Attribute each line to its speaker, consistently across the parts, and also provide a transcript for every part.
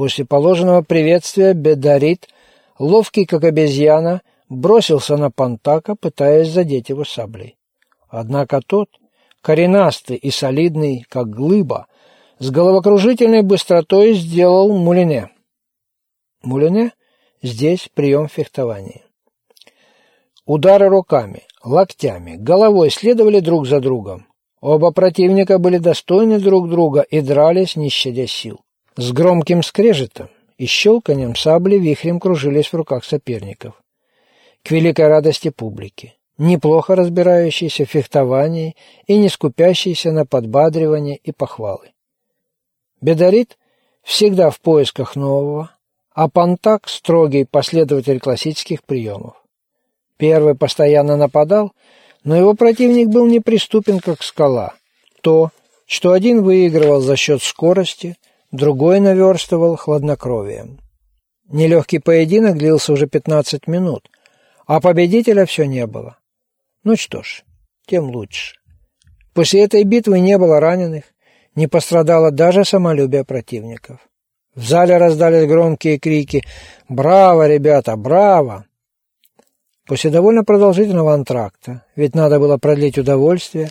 Speaker 1: После положенного приветствия Бедарит, ловкий как обезьяна, бросился на Пантака, пытаясь задеть его саблей. Однако тот, коренастый и солидный, как глыба, с головокружительной быстротой сделал мулине. Мулине – здесь прием фехтования. Удары руками, локтями, головой следовали друг за другом. Оба противника были достойны друг друга и дрались, не щадя сил. С громким скрежетом и щелканием сабли вихрем кружились в руках соперников. К великой радости публики, неплохо разбирающейся в фехтовании и не скупящейся на подбадривание и похвалы. Бедарит всегда в поисках нового, а Пантак – строгий последователь классических приемов. Первый постоянно нападал – но его противник был неприступен, как скала. То, что один выигрывал за счет скорости, другой наверстывал хладнокровием. Нелегкий поединок длился уже 15 минут, а победителя все не было. Ну что ж, тем лучше. После этой битвы не было раненых, не пострадало даже самолюбие противников. В зале раздались громкие крики «Браво, ребята, браво!» После довольно продолжительного антракта, ведь надо было продлить удовольствие,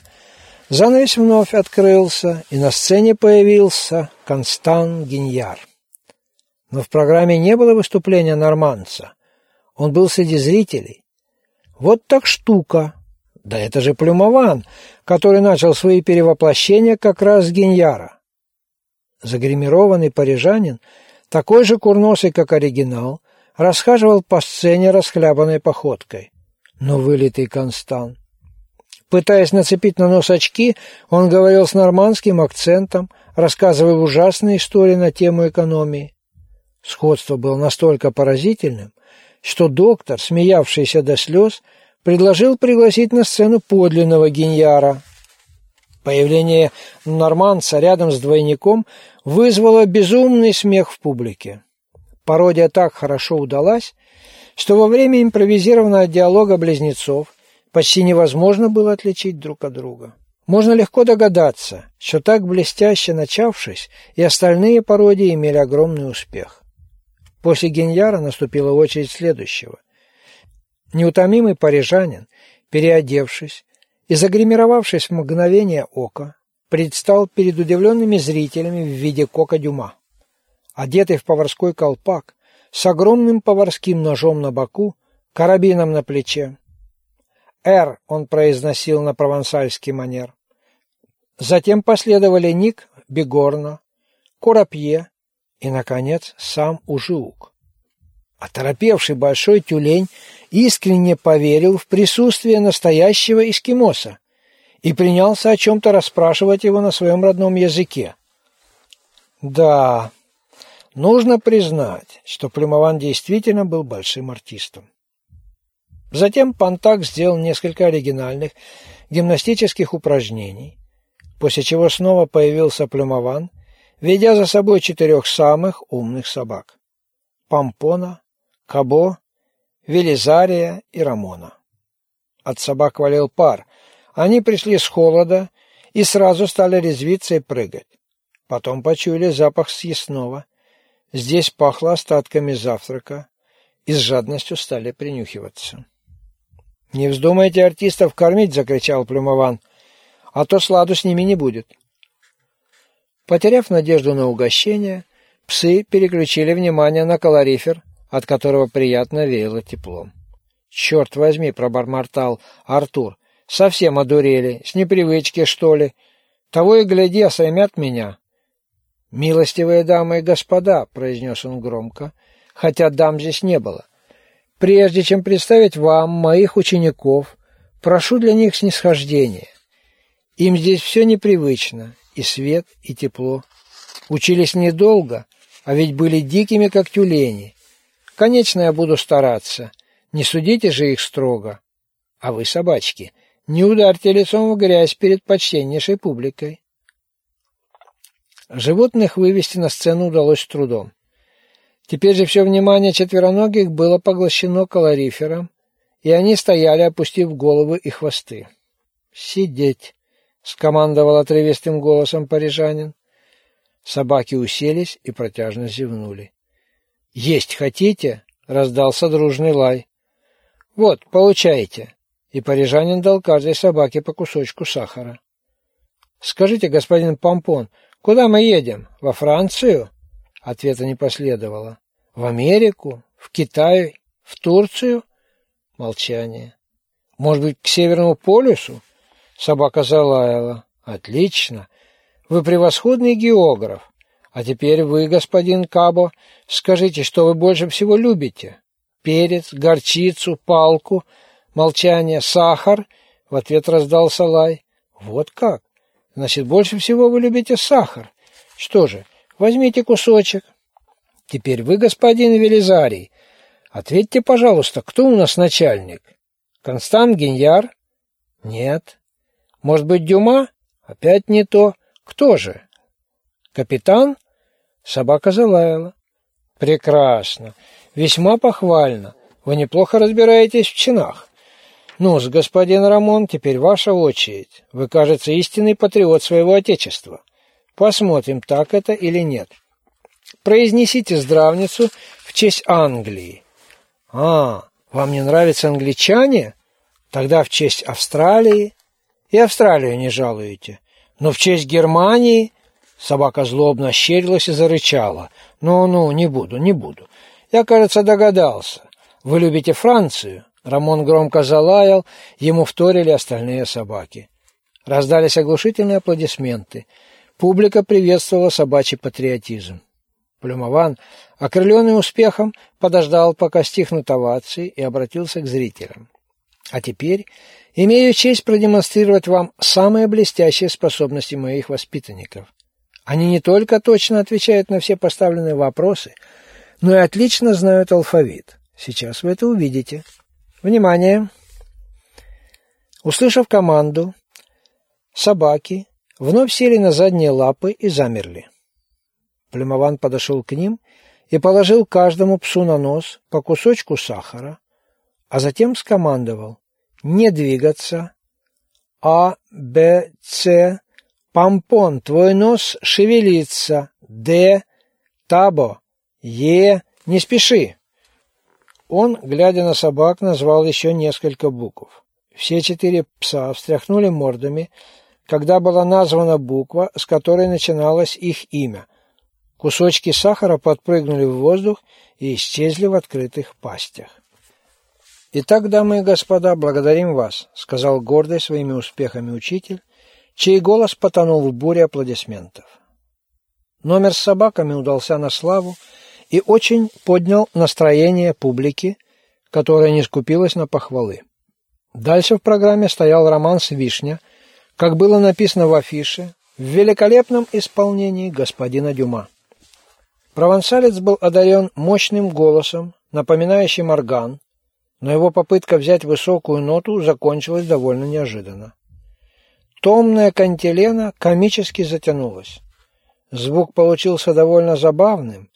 Speaker 1: занавес вновь открылся, и на сцене появился Констан Гиньяр. Но в программе не было выступления норманца. Он был среди зрителей. Вот так штука. Да это же Плюмован, который начал свои перевоплощения как раз с Гиньяра. Загримированный парижанин, такой же курносый, как оригинал, расхаживал по сцене расхлябанной походкой. Но вылитый Констан. Пытаясь нацепить на нос очки, он говорил с нормандским акцентом, рассказывая ужасные истории на тему экономии. Сходство было настолько поразительным, что доктор, смеявшийся до слез, предложил пригласить на сцену подлинного геньяра. Появление норманца рядом с двойником вызвало безумный смех в публике. Пародия так хорошо удалась, что во время импровизированного диалога близнецов почти невозможно было отличить друг от друга. Можно легко догадаться, что так блестяще начавшись, и остальные пародии имели огромный успех. После Геньяра наступила очередь следующего. Неутомимый парижанин, переодевшись и загримировавшись в мгновение ока, предстал перед удивленными зрителями в виде кока-дюма одетый в поварской колпак, с огромным поварским ножом на боку, карабином на плече. «Р» он произносил на провансальский манер. Затем последовали Ник Бегорна, Курапье и, наконец, сам Ужиук. Оторопевший большой тюлень искренне поверил в присутствие настоящего эскимоса и принялся о чем-то расспрашивать его на своем родном языке. Да, Нужно признать, что Плюмован действительно был большим артистом. Затем Пантак сделал несколько оригинальных гимнастических упражнений, после чего снова появился Плюмован, ведя за собой четырех самых умных собак – Пампона, Кабо, Велизария и Рамона. От собак валил пар. Они пришли с холода и сразу стали резвиться и прыгать. Потом почуяли запах съестного Здесь пахло остатками завтрака и с жадностью стали принюхиваться. «Не вздумайте артистов кормить!» — закричал Плюмован. «А то сладу с ними не будет». Потеряв надежду на угощение, псы переключили внимание на калорифер, от которого приятно веяло теплом. «Черт возьми!» — пробормотал Артур. «Совсем одурели, с непривычки, что ли? Того и гляди, осаймят меня. «Милостивые дамы и господа», — произнес он громко, хотя дам здесь не было, «прежде чем представить вам моих учеников, прошу для них снисхождения. Им здесь все непривычно, и свет, и тепло. Учились недолго, а ведь были дикими, как тюлени. Конечно, я буду стараться, не судите же их строго. А вы, собачки, не ударьте лицом в грязь перед почтеннейшей публикой». Животных вывести на сцену удалось с трудом. Теперь же все внимание четвероногих было поглощено калорифером, и они стояли, опустив головы и хвосты. «Сидеть!» — скомандовал отрывистым голосом парижанин. Собаки уселись и протяжно зевнули. «Есть хотите?» — раздался дружный лай. «Вот, получайте!» И парижанин дал каждой собаке по кусочку сахара. «Скажите, господин Помпон, куда мы едем? Во Францию?» Ответа не последовало. «В Америку? В Китай? В Турцию?» Молчание. «Может быть, к Северному полюсу?» Собака залаяла. «Отлично! Вы превосходный географ. А теперь вы, господин Кабо, скажите, что вы больше всего любите? Перец, горчицу, палку, молчание, сахар?» В ответ раздался лай. «Вот как? Значит, больше всего вы любите сахар. Что же, возьмите кусочек. Теперь вы, господин Велизарий, ответьте, пожалуйста, кто у нас начальник? Констант Геньяр? Нет. Может быть, Дюма? Опять не то. Кто же? Капитан? Собака залаяла. Прекрасно. Весьма похвально. Вы неплохо разбираетесь в чинах. ну господин Рамон, теперь ваша очередь. Вы, кажется, истинный патриот своего отечества. Посмотрим, так это или нет. Произнесите здравницу в честь Англии. А, вам не нравятся англичане? Тогда в честь Австралии. И Австралию не жалуете. Но в честь Германии собака злобно ощерилась и зарычала. «Ну-ну, не буду, не буду. Я, кажется, догадался. Вы любите Францию?» Рамон громко залаял, ему вторили остальные собаки. Раздались оглушительные аплодисменты. Публика приветствовала собачий патриотизм. Плюмован, окрыленный успехом, подождал, пока стихнут овации, и обратился к зрителям. «А теперь Имею честь продемонстрировать вам самые блестящие способности моих воспитанников. Они не только точно отвечают на все поставленные вопросы, но и отлично знают алфавит. Сейчас вы это увидите. Внимание! Услышав команду, собаки вновь сели на задние лапы и замерли. Плюмован подошел к ним и положил каждому псу на нос по кусочку сахара, а затем скомандовал не двигаться. А, Б, С. Помпон, твой нос шевелится. Д. Табо. Е. Не спеши. Он, глядя на собак, назвал еще несколько букв. Все четыре пса встряхнули мордами, когда была названа буква, с которой начиналось их имя. Кусочки сахара подпрыгнули в воздух и исчезли в открытых пастях. «Итак, дамы и господа, благодарим вас», — сказал гордый своими успехами учитель, чей голос потонул в буре аплодисментов. Номер с собаками удался на славу и очень поднял настроение публики, которая не скупилась на похвалы. Дальше в программе стоял романс «Вишня», как было написано в афише, в великолепном исполнении господина Дюма. Провансалец был одарен мощным голосом, напоминающим орган, но его попытка взять высокую ноту закончилась довольно неожиданно. Томная кантилена комически затянулась. Звук получился довольно забавным,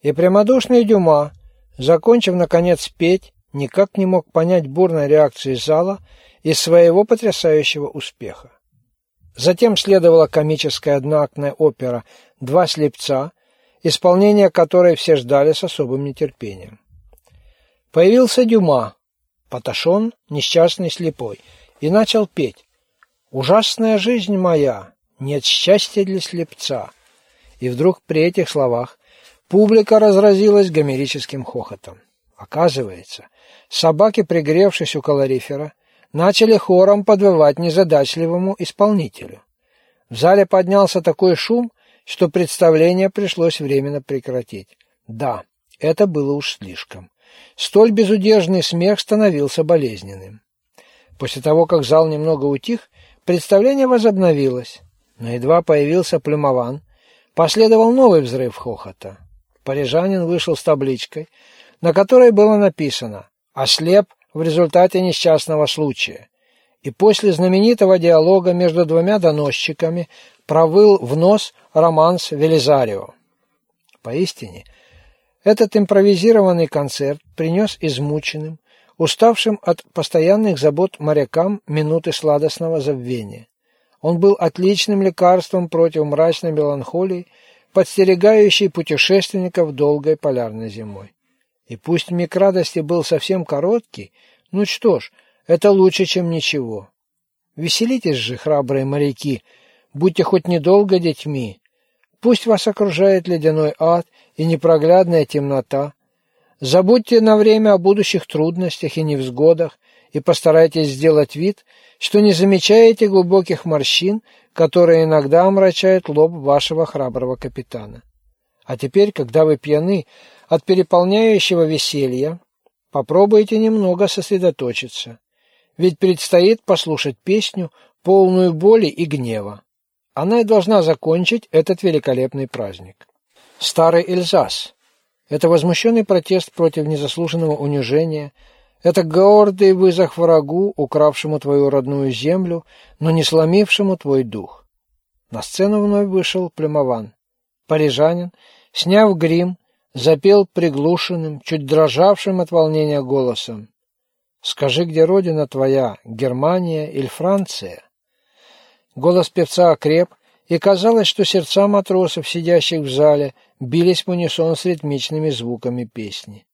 Speaker 1: и прямодушный Дюма, закончив, наконец, петь, никак не мог понять бурной реакции зала и своего потрясающего успеха. Затем следовала комическая одноактная опера «Два слепца», исполнение которой все ждали с особым нетерпением. Появился Дюма, Паташон, несчастный слепой, и начал петь «Ужасная жизнь моя, нет счастья для слепца». И вдруг при этих словах публика разразилась гомерическим хохотом. Оказывается, собаки, пригревшись у калорифера, начали хором подвывать незадачливому исполнителю. В зале поднялся такой шум, что представление пришлось временно прекратить. Да, это было уж слишком. Столь безудержный смех становился болезненным. После того, как зал немного утих, представление возобновилось, но едва появился Плюмован, последовал новый взрыв хохота. Парижанин вышел с табличкой, на которой было написано «Ослеп в результате несчастного случая», и после знаменитого диалога между двумя доносчиками провыл в нос романс Велизарио. Поистине, этот импровизированный концерт принес измученным, уставшим от постоянных забот морякам минуты сладостного забвения. Он был отличным лекарством против мрачной меланхолии, подстерегающий путешественников долгой полярной зимой. И пусть миг радости был совсем короткий, ну что ж, это лучше, чем ничего. Веселитесь же, храбрые моряки, будьте хоть недолго детьми. Пусть вас окружает ледяной ад и непроглядная темнота. Забудьте на время о будущих трудностях и невзгодах и постарайтесь сделать вид, что не замечаете глубоких морщин, которые иногда омрачают лоб вашего храброго капитана. А теперь, когда вы пьяны от переполняющего веселья, попробуйте немного сосредоточиться, ведь предстоит послушать песню, полную боли и гнева. Она и должна закончить этот великолепный праздник. Старый Эльзас – это возмущенный протест против незаслуженного унижения – это гордый вызов врагу, укравшему твою родную землю, но не сломившему твой дух. На сцену вновь вышел Племован. Парижанин, сняв грим, запел приглушенным, чуть дрожавшим от волнения голосом. «Скажи, где родина твоя, Германия или Франция?» Голос певца окреп, и казалось, что сердца матросов, сидящих в зале, бились в унисон с ритмичными звуками песни.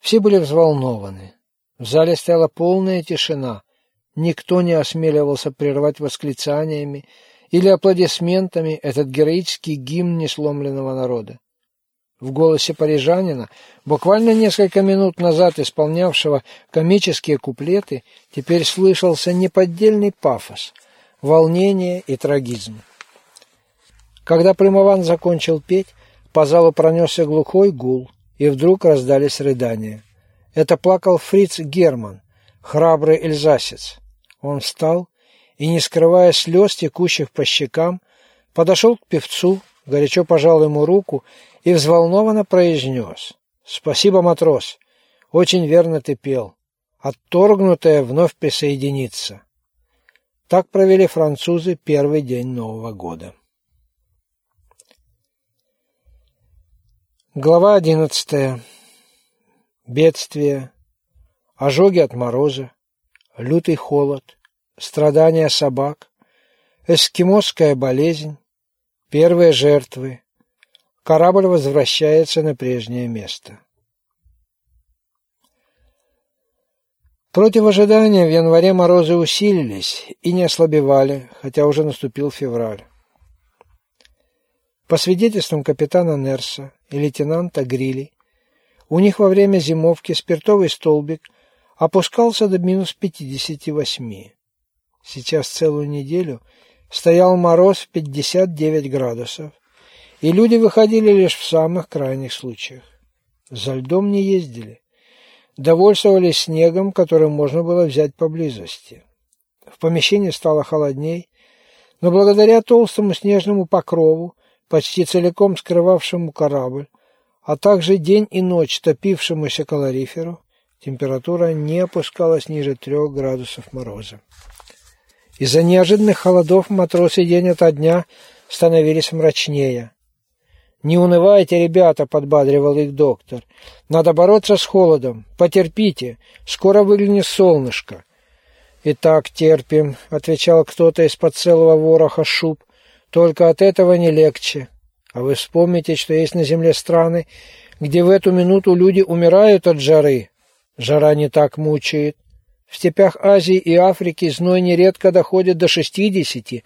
Speaker 1: Все были взволнованы. В зале стояла полная тишина. Никто не осмеливался прервать восклицаниями или аплодисментами этот героический гимн несломленного народа. В голосе парижанина, буквально несколько минут назад исполнявшего комические куплеты, теперь слышался неподдельный пафос, волнение и трагизм. Когда Примован закончил петь, по залу пронесся глухой гул – и вдруг раздались рыдания. Это плакал фриц Герман, храбрый эльзасец. Он встал и, не скрывая слез, текущих по щекам, подошел к певцу, горячо пожал ему руку и взволнованно произнес «Спасибо, матрос, очень верно ты пел. Отторгнутая вновь присоединиться». Так провели французы первый день Нового года. Глава одиннадцатая. Бедствие, ожоги от мороза, лютый холод, страдания собак, эскимосская болезнь, первые жертвы. Корабль возвращается на прежнее место. Против ожидания в январе морозы усилились и не ослабевали, хотя уже наступил февраль. По свидетельствам капитана Нерса и лейтенанта Грили, у них во время зимовки спиртовый столбик опускался до минус 58. Сейчас целую неделю стоял мороз в 59 градусов, и люди выходили лишь в самых крайних случаях. За льдом не ездили. Довольствовались снегом, который можно было взять поблизости. В помещении стало холодней, но благодаря толстому снежному покрову почти целиком скрывавшему корабль, а также день и ночь топившемуся калориферу, температура не опускалась ниже трех градусов мороза. Из-за неожиданных холодов матросы день ото дня становились мрачнее. «Не унывайте, ребята!» — подбадривал их доктор. «Надо бороться с холодом. Потерпите. Скоро выглянет солнышко». «И так терпим», — отвечал кто-то из-под целого вороха шуб. Только от этого не легче. А вы вспомните, что есть на Земле страны, где в эту минуту люди умирают от жары. Жара не так мучает. В степях Азии и Африки зной нередко доходит до 60,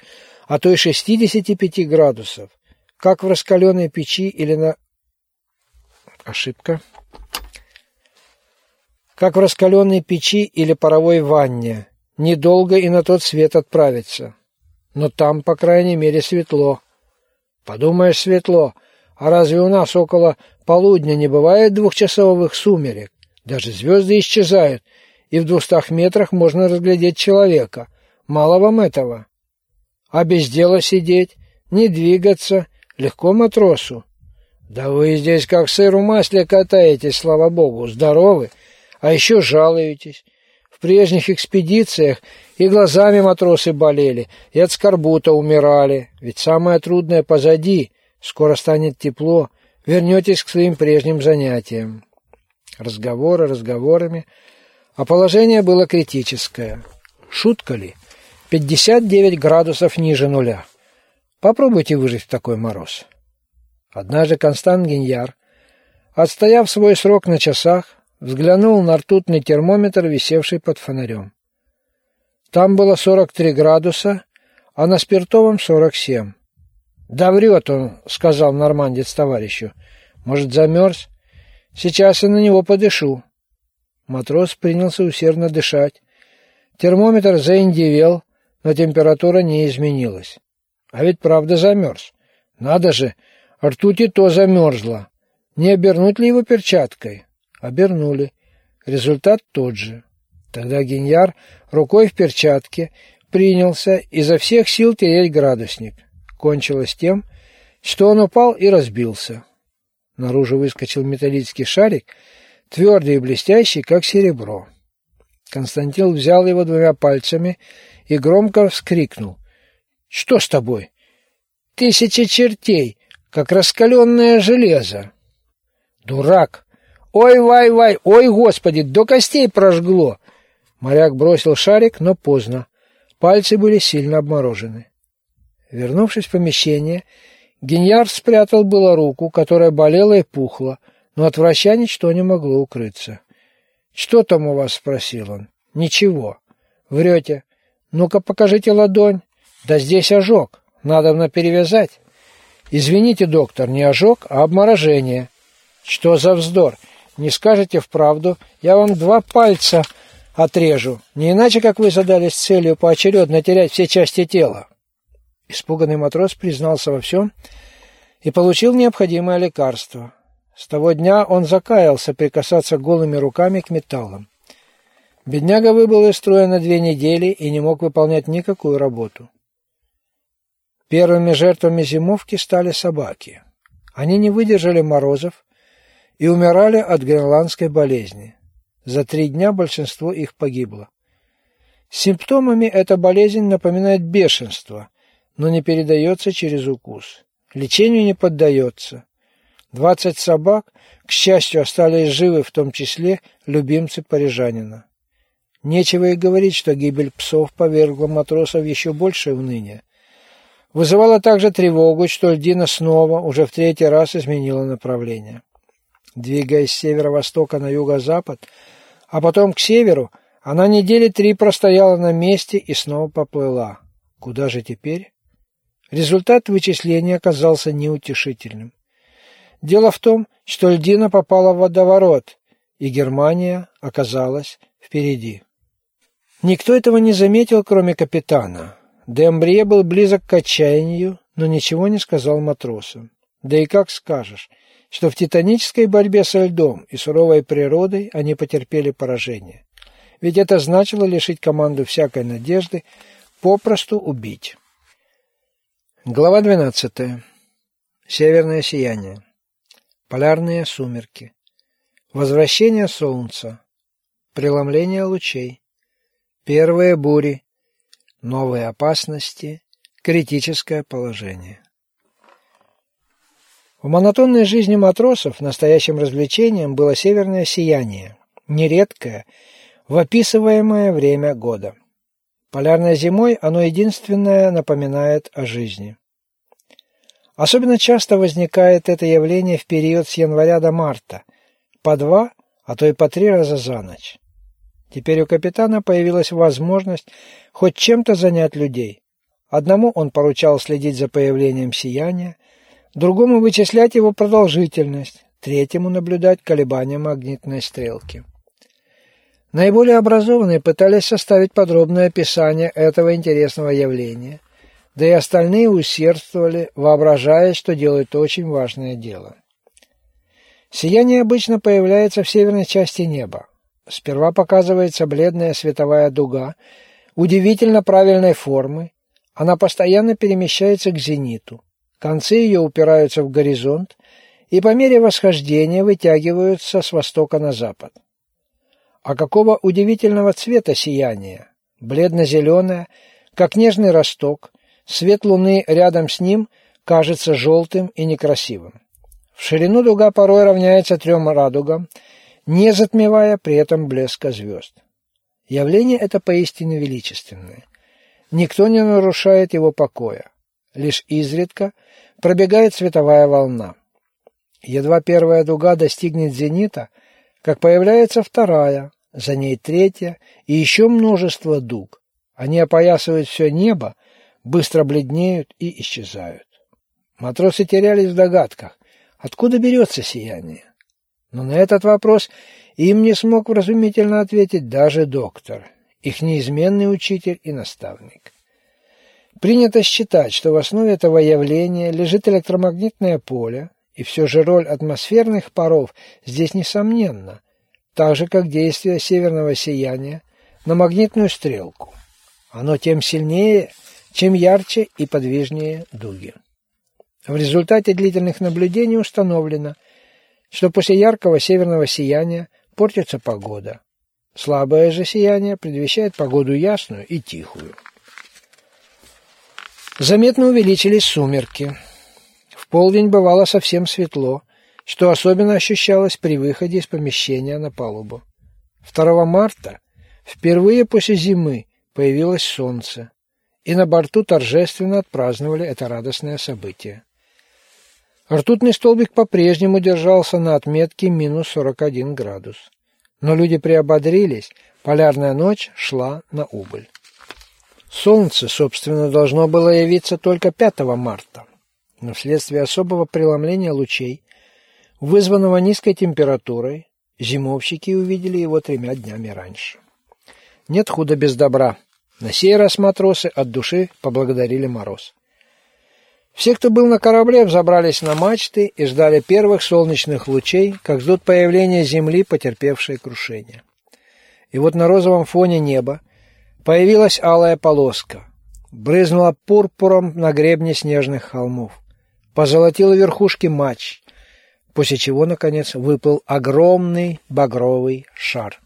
Speaker 1: а то и 65 градусов, как в раскаленной печи или на... Ошибка. Как в раскаленной печи или паровой ванне. Недолго и на тот свет отправиться но там, по крайней мере, светло. Подумаешь, светло. А разве у нас около полудня не бывает двухчасовых сумерек? Даже звезды исчезают, и в двухстах метрах можно разглядеть человека. Мало вам этого? А без дела сидеть, не двигаться, легко матросу. Да вы здесь как сыр в масле катаетесь, слава богу, здоровы, а еще жалуетесь прежних экспедициях и глазами матросы болели, и от скорбута умирали. Ведь самое трудное позади, скоро станет тепло, вернетесь к своим прежним занятиям. Разговоры разговорами, а положение было критическое. Шутка ли? 59 градусов ниже нуля. Попробуйте выжить в такой мороз. Однажды Констант Гиньяр, отстояв свой срок на часах, взглянул на ртутный термометр, висевший под фонарем. Там было 43 градуса, а на спиртовом 47. «Да врет он», — сказал нормандец товарищу. «Может, замерз? Сейчас я на него подышу». Матрос принялся усердно дышать. Термометр заиндивел, но температура не изменилась. А ведь правда замерз. Надо же, ртуть и то замерзла. Не обернуть ли его перчаткой? Обернули. Результат тот же. Тогда Геньяр рукой в перчатке принялся изо всех сил тереть градусник. Кончилось тем, что он упал и разбился. Наружу выскочил металлический шарик, твердый и блестящий, как серебро. Константин взял его двумя пальцами и громко вскрикнул. «Что с тобой?» «Тысяча чертей, как раскаленное железо!» «Дурак! Ой-вай-вай! Ой, господи! До костей прожгло!» Моряк бросил шарик, но поздно. Пальцы были сильно обморожены. Вернувшись в помещение, Геньяр спрятал было руку, которая болела и пухла, но от врача ничто не могло укрыться. «Что там у вас?» — спросил он. «Ничего». «Врете. Ну-ка покажите ладонь». «Да здесь ожог. Надо на перевязать». «Извините, доктор, не ожог, а обморожение». «Что за вздор? Не скажете вправду, я вам два пальца отрежу. Не иначе, как вы задались целью поочередно терять все части тела». Испуганный матрос признался во всем и получил необходимое лекарство. С того дня он закаялся прикасаться голыми руками к металлам. Бедняга выбыл из строя на две недели и не мог выполнять никакую работу. Первыми жертвами зимовки стали собаки. Они не выдержали морозов и умирали от гренландской болезни. За три дня большинство их погибло. Симптомами эта болезнь напоминает бешенство, но не передается через укус. Лечению не поддается. Двадцать собак, к счастью, остались живы, в том числе любимцы парижанина. Нечего и говорить, что гибель псов повергла матросов еще больше уныния. Вызывала также тревогу, что льдина снова, уже в третий раз, изменила направление. Двигаясь с северо-востока на юго-запад, а потом к северу, она недели три простояла на месте и снова поплыла. Куда же теперь? Результат вычисления оказался неутешительным. Дело в том, что льдина попала в водоворот, и Германия оказалась впереди. Никто этого не заметил, кроме капитана. Дембрие был близок к отчаянию, но ничего не сказал матросам. Да и как скажешь, что в титанической борьбе со льдом и суровой природой они потерпели поражение. Ведь это значило лишить команду всякой надежды, попросту убить. Глава 12. Северное сияние. Полярные сумерки. Возвращение солнца. Преломление лучей. Первые бури. Новые опасности. Критическое положение. В монотонной жизни матросов настоящим развлечением было северное сияние, нередкое, в описываемое время года. Полярной зимой оно единственное напоминает о жизни. Особенно часто возникает это явление в период с января до марта, по два, а то и по три раза за ночь. Теперь у капитана появилась возможность хоть чем-то занять людей. Одному он поручал следить за появлением сияния, другому вычислять его продолжительность, третьему наблюдать колебания магнитной стрелки. Наиболее образованные пытались составить подробное описание этого интересного явления, да и остальные усердствовали, воображая, что делают очень важное дело. Сияние обычно появляется в северной части неба. Сперва показывается бледная световая дуга, удивительно правильной формы, она постоянно перемещается к зениту. Концы ее упираются в горизонт и по мере восхождения вытягиваются с востока на запад. А какого удивительного цвета сияние! Бледно-зеленое, как нежный росток, Свет луны рядом с ним кажется желтым и некрасивым. В ширину дуга порой равняется трем радугам, не затмевая при этом блеска звезд. Явление это поистине величественное. Никто не нарушает его покоя. Лишь изредка пробегает световая волна. Едва первая дуга достигнет зенита, как появляется вторая, за ней третья и еще множество дуг. Они опоясывают все небо, быстро бледнеют и исчезают. Матросы терялись в догадках, откуда берется сияние. Но на этот вопрос им не смог вразумительно ответить даже доктор, их неизменный учитель и наставник. Принято считать, что в основе этого явления лежит электромагнитное поле, и все же роль атмосферных паров здесь несомненна, так же, как действие северного сияния на магнитную стрелку. Оно тем сильнее, чем ярче и подвижнее дуги. В результате длительных наблюдений установлено, что после яркого северного сияния портится погода. Слабое же сияние предвещает погоду ясную и тихую. Заметно увеличились сумерки. В полдень бывало совсем светло, что особенно ощущалось при выходе из помещения на палубу. 2 марта впервые после зимы появилось солнце, и на борту торжественно отпраздновали это радостное событие. Ртутный столбик по-прежнему держался на отметке минус 41 градус. Но люди приободрились, полярная ночь шла на убыль. Солнце, собственно, должно было явиться только 5 марта, но вследствие особого преломления лучей, вызванного низкой температурой, зимовщики увидели его тремя днями раньше. Нет худа без добра. На сей раз матросы от души поблагодарили мороз. Все, кто был на корабле, взобрались на мачты и ждали первых солнечных лучей, как ждут появления Земли, потерпевшей крушение. И вот на розовом фоне неба появилась алая полоска, брызнула пурпуром на гребне снежных холмов, позолотила верхушки мач, после чего, наконец, выплыл огромный багровый шар.